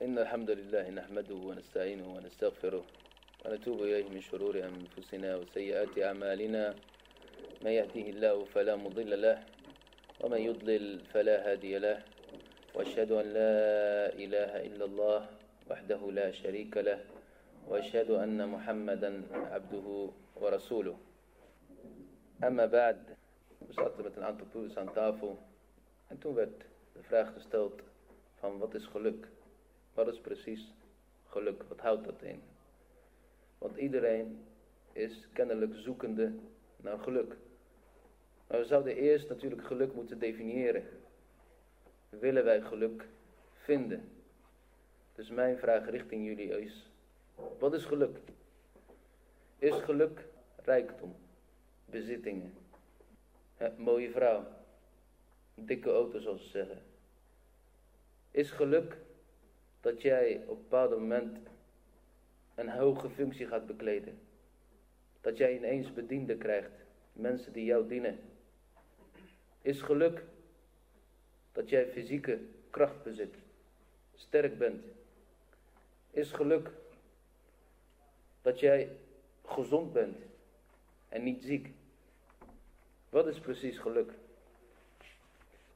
إن الحمد لله نحمده ونستعينه ونستغفره ونتوب إليه من شرور أنفسنا وسيئات أعمالنا. من يهده الله فلا مضل له ومن يضلل فلا هادي له. وأشهد أن لا إله إلا الله وحده لا شريك له وأشهد أن محمدا عبده ورسوله. أما بعد we zaten met een aantal broeders aan tafel en? Wat is precies geluk? Wat houdt dat in? Want iedereen is kennelijk zoekende naar geluk. Maar we zouden eerst natuurlijk geluk moeten definiëren. Willen wij geluk vinden? Dus mijn vraag richting jullie is, wat is geluk? Is geluk rijkdom, bezittingen, mooie vrouw, dikke auto zoals ze zeggen? Is geluk dat jij op een bepaald moment een hoge functie gaat bekleden? Dat jij ineens bedienden krijgt, mensen die jou dienen? Is geluk dat jij fysieke kracht bezit, sterk bent? Is geluk dat jij gezond bent en niet ziek? Wat is precies geluk?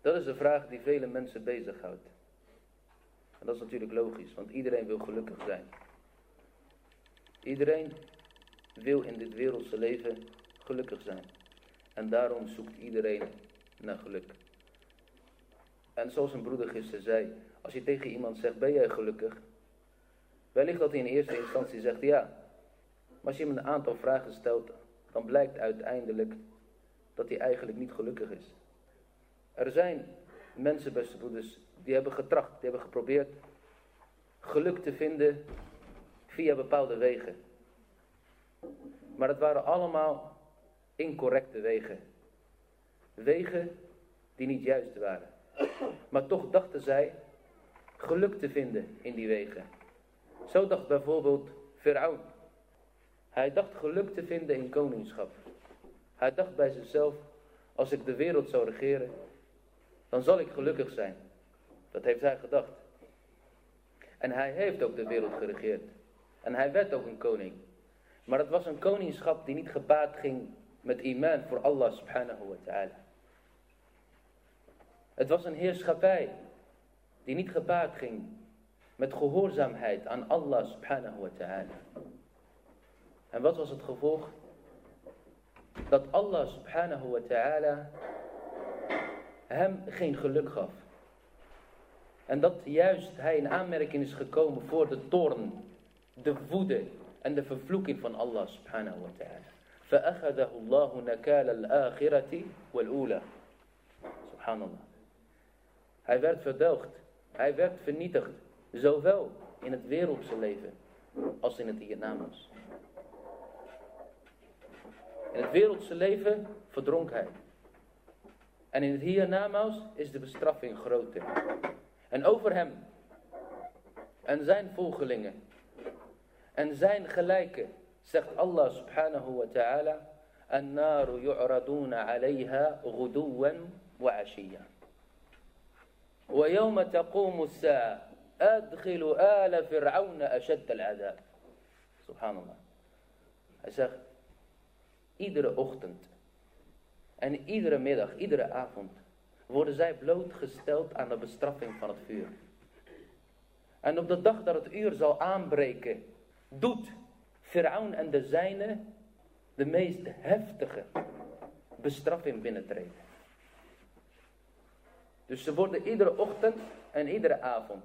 Dat is de vraag die vele mensen bezighoudt. Dat is natuurlijk logisch, want iedereen wil gelukkig zijn. Iedereen wil in dit wereldse leven gelukkig zijn. En daarom zoekt iedereen naar geluk. En zoals een broeder gisteren zei, als je tegen iemand zegt, ben jij gelukkig? Wellicht dat hij in eerste instantie zegt ja. Maar als je hem een aantal vragen stelt, dan blijkt uiteindelijk dat hij eigenlijk niet gelukkig is. Er zijn mensen, beste broeders, die hebben getracht, die hebben geprobeerd geluk te vinden via bepaalde wegen. Maar het waren allemaal incorrecte wegen. Wegen die niet juist waren. Maar toch dachten zij geluk te vinden in die wegen. Zo dacht bijvoorbeeld Firaun. Hij dacht geluk te vinden in koningschap. Hij dacht bij zichzelf, als ik de wereld zou regeren, dan zal ik gelukkig zijn. Dat heeft hij gedacht. En hij heeft ook de wereld geregeerd. En hij werd ook een koning. Maar het was een koningschap die niet gepaard ging met iman voor Allah subhanahu wa ta'ala. Het was een heerschappij die niet gepaard ging met gehoorzaamheid aan Allah subhanahu wa ta'ala. En wat was het gevolg? Dat Allah subhanahu wa ta'ala hem geen geluk gaf. En dat juist hij in aanmerking is gekomen voor de toorn, de woede en de vervloeking van Allah subhanahu wa ta'ala. فأخذه الله نكال الآخرة والأولى Subhanallah. Hij werd verdelgd. Hij werd vernietigd. Zowel in het wereldse leven als in het hiernamaals. In het wereldse leven verdronk hij. En in het hiernamaals is de bestraffing groter. En over hem en zijn volgelingen en zijn gelijken zegt Allah subhanahu wa ta'ala النار يعرضون عليها غدوا وعشيا ويوم تقوم الساعة أدخل آل فرعون أشد العذاب سبحان الله Hij zegt, iedere ochtend en iedere middag, iedere avond worden zij blootgesteld aan de bestraffing van het vuur. En op de dag dat het uur zal aanbreken, doet Firaun en de zijnen de meest heftige bestraffing binnentreden. Dus ze worden iedere ochtend en iedere avond.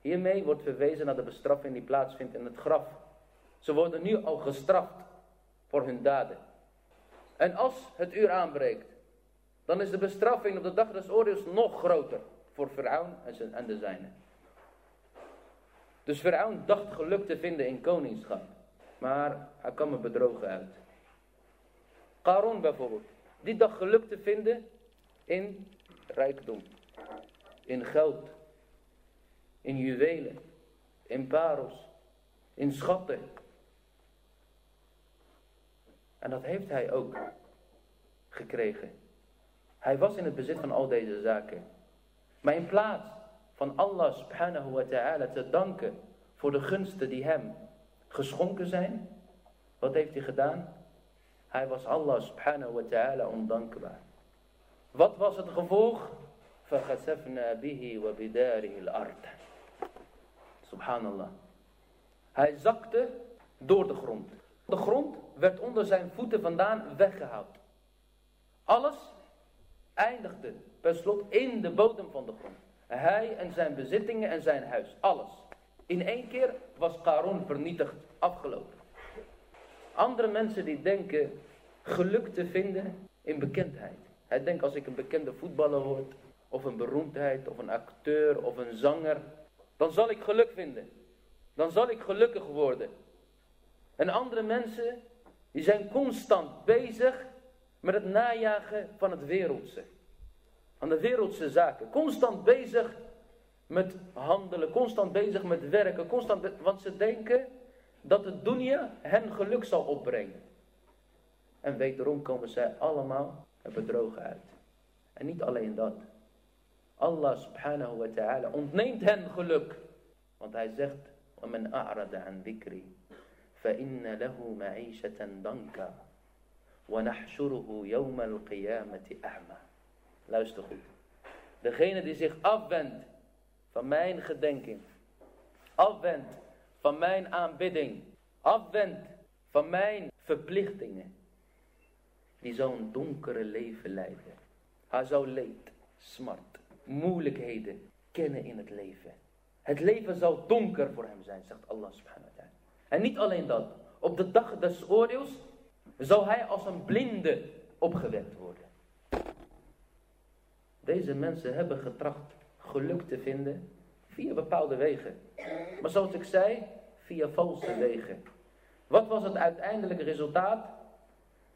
Hiermee wordt verwezen naar de bestraffing die plaatsvindt in het graf. Ze worden nu al gestraft voor hun daden. En als het uur aanbreekt, dan is de bestraffing op de dag des oordeels nog groter voor Firaun en de zijnen. Dus Firaun dacht geluk te vinden in koningschap. Maar hij kwam er bedrogen uit. Karun bijvoorbeeld. Die dacht geluk te vinden in rijkdom. In geld. In juwelen. In parels. In schatten. En dat heeft hij ook gekregen. Hij was in het bezit van al deze zaken. Maar in plaats van Allah subhanahu wa ta'ala te danken voor de gunsten die hem geschonken zijn. Wat heeft hij gedaan? Hij was Allah subhanahu wa ta'ala ondankbaar. Wat was het gevolg? فَخَسَفْنَا بِهِ وَبِدَارِهِ الْأَرْض Subhanallah. Hij zakte door de grond. De grond werd onder zijn voeten vandaan weggehaald. Alles eindigde per slot in de bodem van de grond. Hij en zijn bezittingen en zijn huis. Alles. In één keer was Karun vernietigd, afgelopen. Andere mensen die denken geluk te vinden in bekendheid. Hij denkt als ik een bekende voetballer word, of een beroemdheid, of een acteur, of een zanger, dan zal ik geluk vinden. Dan zal ik gelukkig worden. En andere mensen, die zijn constant bezig met het najagen van het wereldse. Aan de wereldse zaken. Constant bezig met handelen, constant bezig met werken, constant want ze denken dat het dunya hen geluk zal opbrengen. En wederom komen zij allemaal er bedrogen uit. En niet alleen dat. Allah subhanahu wa ta'ala ontneemt hen geluk. Want hij zegt, وَمَنْ أَعْرَدَ عَنْ ذِكْرِي فَإِنَّ لَهُ مَعِيشَةً ضَنْكَ وَنَحْشُرُهُ يَوْمَ الْقِيَامَةِ أَعْمَى Luister goed. Degene die zich afwendt van mijn gedenking, afwendt van mijn aanbidding, afwendt van mijn verplichtingen, die zou een donkere leven leiden. Hij zou leed, smart, moeilijkheden kennen in het leven. Het leven zou donker voor hem zijn, zegt Allah subhanahu wa ta'ala. En niet alleen dat, op de dag des oordeels zou hij als een blinde opgewekt worden. Deze mensen hebben getracht geluk te vinden via bepaalde wegen. Maar zoals ik zei, via valse wegen. Wat was het uiteindelijke resultaat?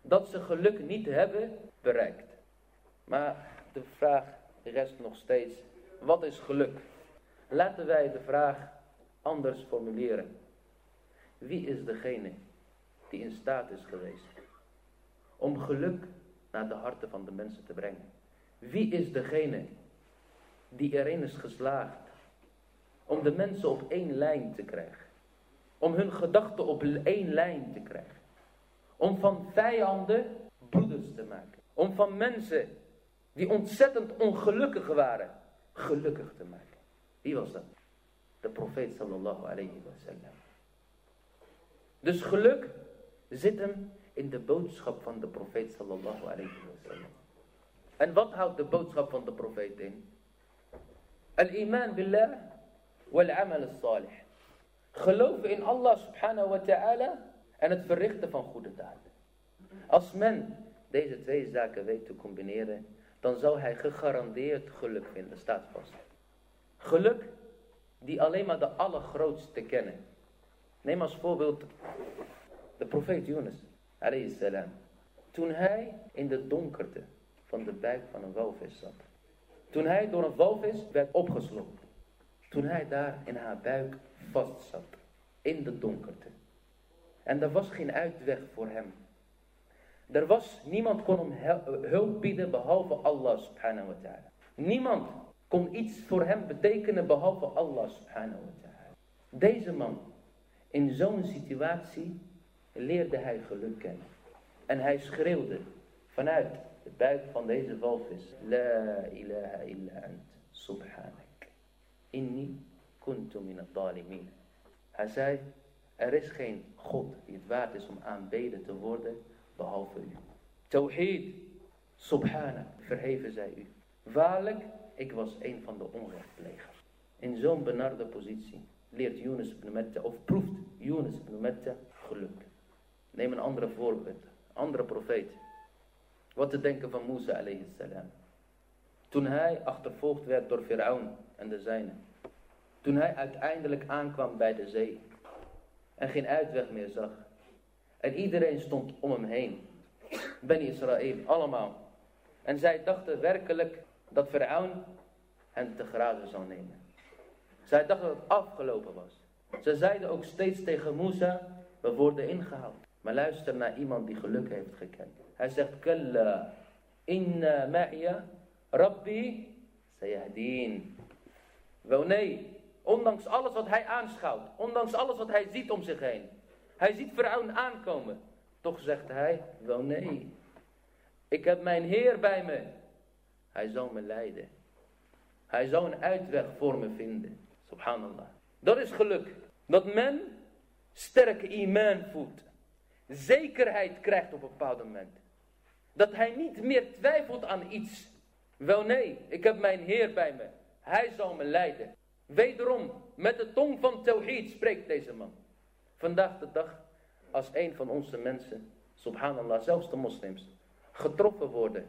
Dat ze geluk niet hebben bereikt. Maar de vraag rest nog steeds, wat is geluk? Laten wij de vraag anders formuleren. Wie is degene die in staat is geweest om geluk naar de harten van de mensen te brengen? Wie is degene die erin is geslaagd om de mensen op één lijn te krijgen? Om hun gedachten op één lijn te krijgen? Om van vijanden broeders te maken? Om van mensen die ontzettend ongelukkig waren, gelukkig te maken? Wie was dat? De profeet sallallahu alayhi wa sallam. Dus geluk zit hem in de boodschap van de profeet sallallahu alayhi wa sallam. En wat houdt de boodschap van de profeet in? Al-iman billah wal-amal al-salih. Geloven in Allah subhanahu wa ta'ala en het verrichten van goede daden. Als men deze twee zaken weet te combineren, dan zal hij gegarandeerd geluk vinden, staat vast. Geluk die alleen maar de allergrootste kennen. Neem als voorbeeld de profeet Yunus, salam. Toen hij in de donkerte van de buik van een walvis zat. Toen hij door een walvis werd opgesloten. Toen hij daar in haar buik vast zat. In de donkerte. En er was geen uitweg voor hem. Er was, niemand kon hem hulp bieden behalve Allah subhanahu wa ta'ala. Niemand kon iets voor hem betekenen behalve Allah subhanahu wa ta'ala. Deze man, in zo'n situatie, leerde hij geluk kennen. En hij schreeuwde vanuit de buik van deze walvis. La ilaha illa ant, subhanak. Inni kuntu min. Hij zei, er is geen God die het waard is om aanbeden te worden, behalve u. Tawhid, subhanak, verheven zij u. Waarlijk, ik was een van de onrechtplegers. In zo'n benarde positie leert Yunus ibn Metta, of proeft Yunus ibn Metta geluk. Neem een andere voorbeeld, andere profeet. Wat te denken van Musa alayhi salam. Toen hij achtervolgd werd door Firaun en de zijnen. Toen hij uiteindelijk aankwam bij de zee. En geen uitweg meer zag. En iedereen stond om hem heen. Ben Israël, allemaal. En zij dachten werkelijk dat Firaun hen te grazen zou nemen. Zij dachten dat het afgelopen was. Ze zeiden ook steeds tegen Musa, we worden ingehaald. Maar luister naar iemand die geluk heeft gekend. Hij zegt, Kalla, inna ma'iya, rabbi, sayahdeen. Wel nee, ondanks alles wat hij aanschouwt, ondanks alles wat hij ziet om zich heen. Hij ziet Faraon aankomen. Toch zegt hij, wel nee, ik heb mijn Heer bij me. Hij zal me leiden. Hij zal een uitweg voor me vinden. Subhanallah. Dat is geluk. Dat men sterke iman voelt. Zekerheid krijgt op een bepaald moment. Dat hij niet meer twijfelt aan iets. Wel nee, ik heb mijn Heer bij me. Hij zal me leiden. Wederom, met de tong van Tawhid spreekt deze man. Vandaag de dag, als een van onze mensen, subhanallah, zelfs de moslims, getroffen worden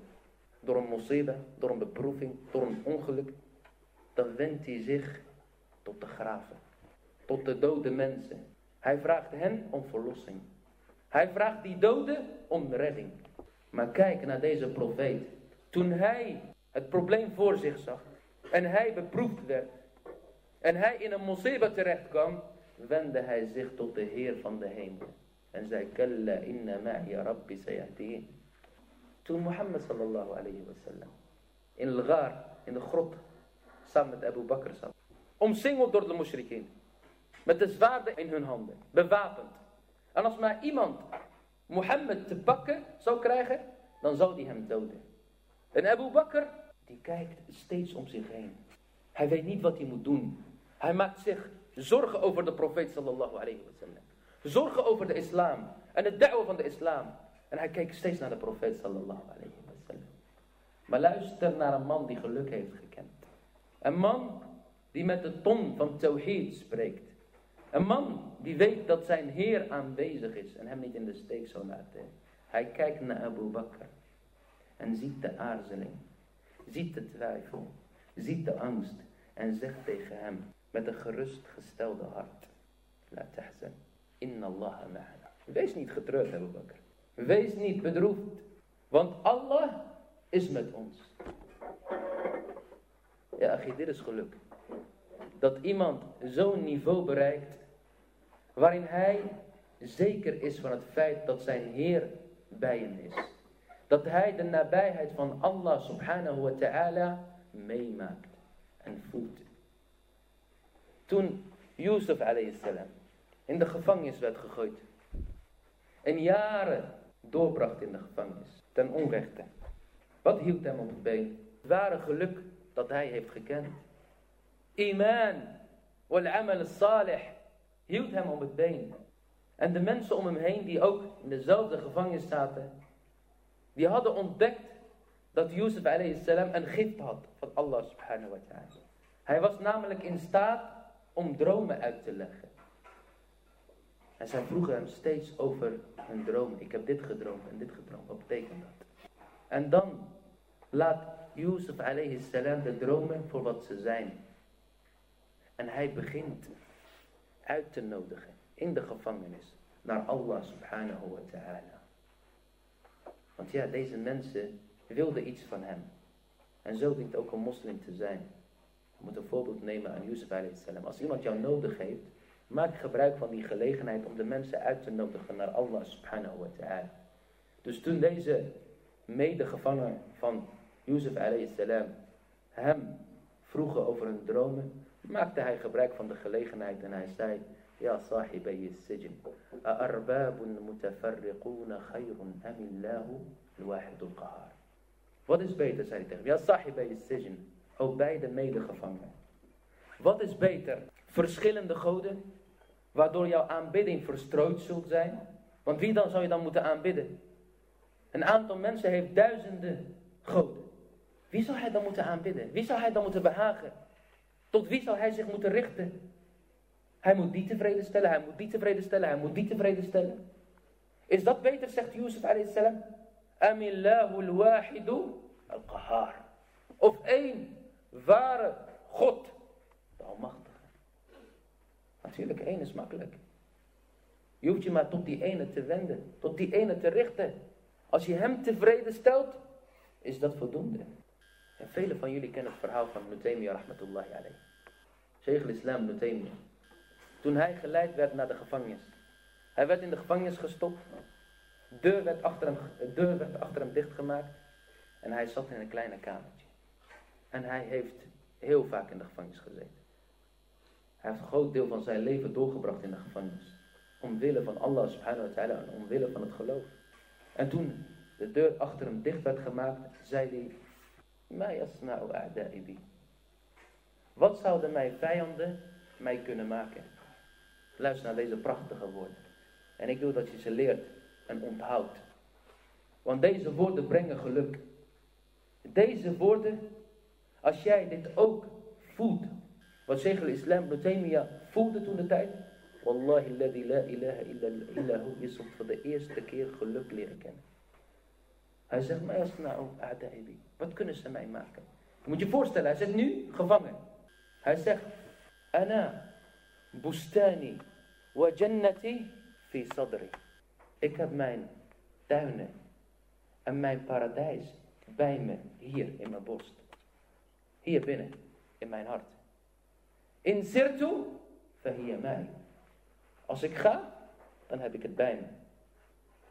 door een musiba, door een beproeving, door een ongeluk, dan wendt hij zich tot de graven, tot de dode mensen. Hij vraagt hen om verlossing. Hij vraagt die doden om redding. Maar kijk naar deze profeet. Toen hij het probleem voor zich zag en hij beproefd werd en hij in een musiba terecht kwam, wendde hij zich tot de Heer van de hemel. En zei, Kalla inna ma'i rabbi sayahdin. Toen Mohammed sallallahu alayhi wa sallam in al in de grot, samen met Abu Bakr zat. Omsingeld door de mushrikeen. Met de zwaarden in hun handen, bewapend. En als maar iemand Mohammed te pakken zou krijgen, dan zou hij hem doden. En Abu Bakr, die kijkt steeds om zich heen. Hij weet niet wat hij moet doen. Hij maakt zich zorgen over de profeet sallallahu alayhi wa sallam. Zorgen over de islam en het da'wa van de islam. En hij kijkt steeds naar de profeet sallallahu alayhi wa sallam. Maar luister naar een man die geluk heeft gekend. Een man die met de tong van tawhid spreekt. Een man die weet dat zijn Heer aanwezig is en hem niet in de steek zou laten. Hij kijkt naar Abu Bakr en ziet de aarzeling, ziet de twijfel, ziet de angst en zegt tegen hem met een gerustgestelde hart. La tahzan, inna Allah ma'ana. Wees niet getreurd Abu Bakr. Wees niet bedroefd, want Allah is met ons. Ja, dit is geluk. Dat iemand zo'n niveau bereikt, waarin hij zeker is van het feit dat zijn Heer bij hem is. Dat hij de nabijheid van Allah subhanahu wa ta'ala meemaakt en voelt. Toen Yusuf alayhi salam in de gevangenis werd gegooid. En jaren doorbracht in de gevangenis. Ten onrechte. Wat hield hem op het been? Het ware geluk dat hij heeft gekend. Iman. Wal amal salih. Hield hem op het been. En de mensen om hem heen die ook in dezelfde gevangenis zaten. Die hadden ontdekt dat Yusuf salam een gift had van Allah subhanahu wa ta'ala. Hij was namelijk in staat om dromen uit te leggen. En zij vroegen hem steeds over hun droom. Ik heb dit gedroomd en dit gedroomd. Wat betekent dat? En dan laat Yusuf alayhi salam de dromen voor wat ze zijn. En hij begint uit te nodigen in de gevangenis naar Allah subhanahu wa ta'ala. Want ja, deze mensen wilden iets van hem. En zo dient ook een moslim te zijn. Je moet een voorbeeld nemen aan Yusuf alayhi salam. Als iemand jou nodig heeft, maak gebruik van die gelegenheid om de mensen uit te nodigen naar Allah subhanahu wa ta'ala. Dus toen deze medegevangen van Alayhi salam hem vroegen over hun dromen, maakte hij gebruik van de gelegenheid en hij zei, Ja sahibay sijn, arbabun mutafarriquna khayrun al-wahidul qahar. Wat is beter, zei hij tegen Ja sahibay sijn, o beide medegevangenen. Wat is beter? Verschillende goden, waardoor jouw aanbidding verstrooid zult zijn? Want wie dan zou je dan moeten aanbidden? Een aantal mensen heeft duizenden goden. Wie zou hij dan moeten aanbidden? Wie zou hij dan moeten behagen? Tot wie zou hij zich moeten richten? Hij moet die tevreden stellen, hij moet die tevreden stellen, hij moet die tevreden stellen. Is dat beter, zegt Yusuf a.s. Amillahu al-wahidu al-qahar. Of één ware God, de Almachtige. Natuurlijk, één is makkelijk. Je hoeft je maar tot die ene te wenden, tot die ene te richten. Als je hem tevreden stelt, is dat voldoende. En velen van jullie kennen het verhaal van Nutaymiya rahmatullahi alayhi. Sheikh al-Islam Nutaymiya. Toen hij geleid werd naar de gevangenis. Hij werd in de gevangenis gestopt. Deur werd achter hem, de deur werd achter hem dichtgemaakt. En hij zat in een kleine kamertje. En hij heeft heel vaak in de gevangenis gezeten. Hij heeft een groot deel van zijn leven doorgebracht in de gevangenis. Omwille van Allah subhanahu wa ta'ala en omwille van het geloof. En toen de deur achter hem dicht werd gemaakt, zei hij, Wat zouden mijn vijanden mij kunnen maken? Luister naar deze prachtige woorden. En ik wil dat je ze leert en onthoudt. Want deze woorden brengen geluk. Deze woorden, als jij dit ook voelt, wat Sheikh al-Islam Ibn voelde toen de tijd, Wallahi la ilaha illa, illa hu, voor de eerste keer geluk leren kennen. Hij zegt, maar als nou wat kunnen ze mij maken? Je moet je voorstellen, hij zit nu gevangen. Hij zegt, ana bustani wa jannati fi sadri. Ik heb mijn tuinen en mijn paradijs bij me, hier in mijn borst. Hier binnen, in mijn hart. In sirtu, hier mij. Als ik ga, dan heb ik het bij me.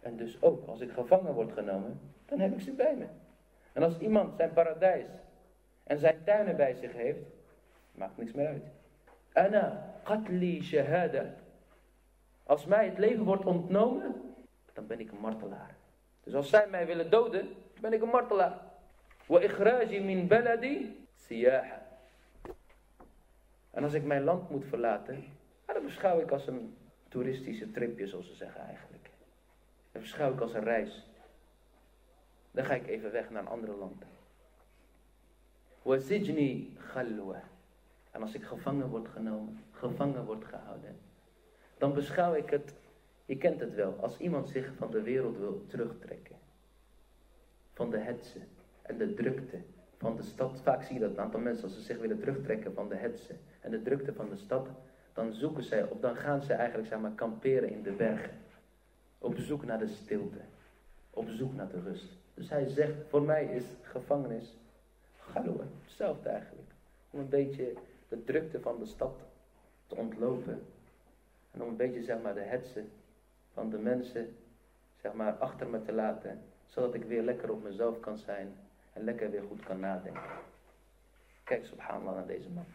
En dus ook als ik gevangen word genomen, dan heb ik ze bij me. En als iemand zijn paradijs en zijn tuinen bij zich heeft, maakt niks meer uit. Ana qatli shahada. Als mij het leven wordt ontnomen, dan ben ik een martelaar. Dus als zij mij willen doden, ben ik een martelaar. Wa ikhraji min baladi siyaha. En als ik mijn land moet verlaten, dan beschouw ik als een toeristische tripje, zoals ze zeggen eigenlijk. Dat beschouw ik als een reis. Dan ga ik even weg naar een andere land. Khalwa. En als ik gevangen word genomen, gevangen word gehouden, dan beschouw ik het, je kent het wel, als iemand zich van de wereld wil terugtrekken. Van de hetze en de drukte van de stad. Vaak zie je dat een aantal mensen, als ze zich willen terugtrekken van de hetze en de drukte van de stad, dan zoeken zij, of dan gaan ze eigenlijk zeg maar kamperen in de bergen. Op zoek naar de stilte. Op zoek naar de rust. Dus hij zegt, voor mij is gevangenis Galua, hetzelfde eigenlijk. Om een beetje de drukte van de stad te ontlopen. En om een beetje zeg maar de hetze van de mensen zeg maar achter me te laten. Zodat ik weer lekker op mezelf kan zijn en lekker weer goed kan nadenken. Kijk subhanallah naar deze man.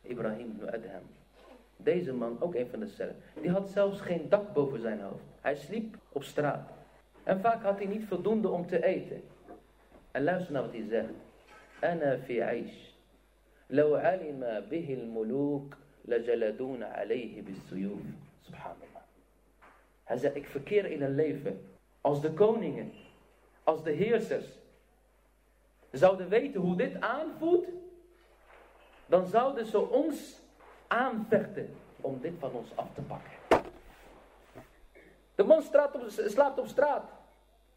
Ibrahim ibn Adham. Deze man, ook een van de cellen, die had zelfs geen dak boven zijn hoofd. Hij sliep op straat. En vaak had hij niet voldoende om te eten. En luister naar wat hij zegt. Ana fi aish. لو علم به الملوك لجلدون عليه بالسيوف. Subhanallah. Hij zei, ik verkeer in een leven als de koningen, als de heersers zouden weten hoe dit aanvoelt, dan zouden ze ons aanvechten om dit van ons af te pakken. De man slaapt op straat,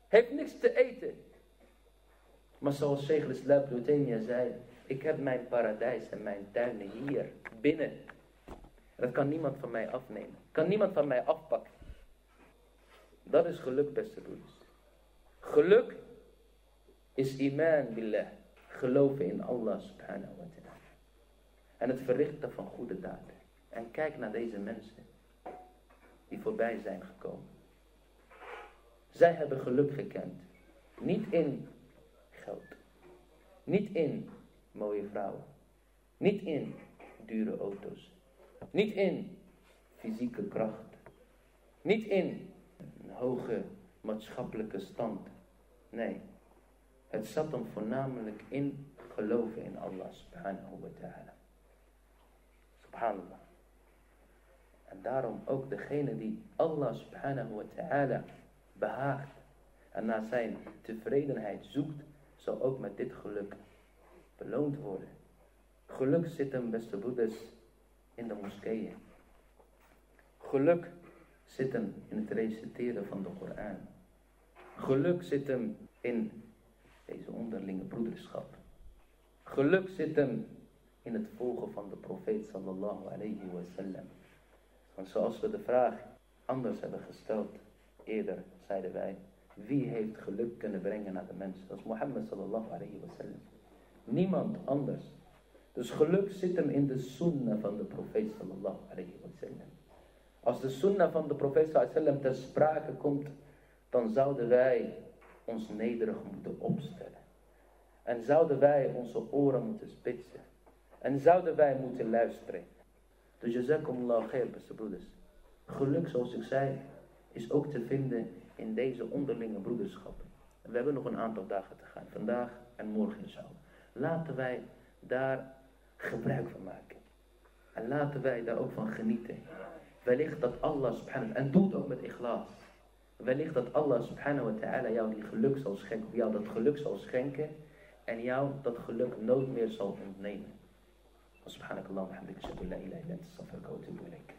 heeft niks te eten. Maar zoals Sheikh Islam zei, ik heb mijn paradijs en mijn tuinen hier, binnen. Dat kan niemand van mij afnemen. Kan niemand van mij afpakken. Dat is geluk, beste broeders. Geluk is iman billah. Geloven in Allah subhanahu wa ta'ala. En het verrichten van goede daden. En kijk naar deze mensen die voorbij zijn gekomen. Zij hebben geluk gekend. Niet in geld. Niet in mooie vrouwen. Niet in dure auto's. Niet in fysieke kracht. Niet in een hoge maatschappelijke stand. Nee, het zat hem voornamelijk in geloven in Allah subhanahu wa ta'ala. En daarom ook degene die Allah subhanahu wa ta'ala behaagt en naar zijn tevredenheid zoekt, zal ook met dit geluk beloond worden. Geluk zit hem, beste broeders, in de moskeeën. Geluk zit hem in het reciteren van de Koran. Geluk zit hem in deze onderlinge broederschap. Geluk zit hem in het volgen van de profeet sallallahu alayhi wa sallam. Want zoals we de vraag anders hebben gesteld eerder, zeiden wij, wie heeft geluk kunnen brengen naar de mensen? Dat is Mohammed sallallahu alayhi wa sallam. Niemand anders. Dus geluk zit hem in de sunnah van de profeet sallallahu alayhi wa sallam. Als de sunnah van de profeet sallallahu alayhi wa sallam ter sprake komt, dan zouden wij ons nederig moeten opstellen. En zouden wij onze oren moeten spitsen. En zouden wij moeten luisteren. Dus jazakumullah khair, beste broeders. Geluk, zoals ik zei, is ook te vinden in deze onderlinge broederschap. We hebben nog een aantal dagen te gaan. Vandaag en morgen inshallah. Laten wij daar gebruik van maken. En laten wij daar ook van genieten. Wellicht dat Allah subhanahu en doe het ook met ikhlas. Wellicht dat Allah subhanahu wa ta'ala jou die geluk zal schenken, jou dat geluk zal schenken en jou dat geluk nooit meer zal ontnemen. Subhanakallah wa hamdika, la ilaha illa anta, astaghfiruka wa atubu ilaik.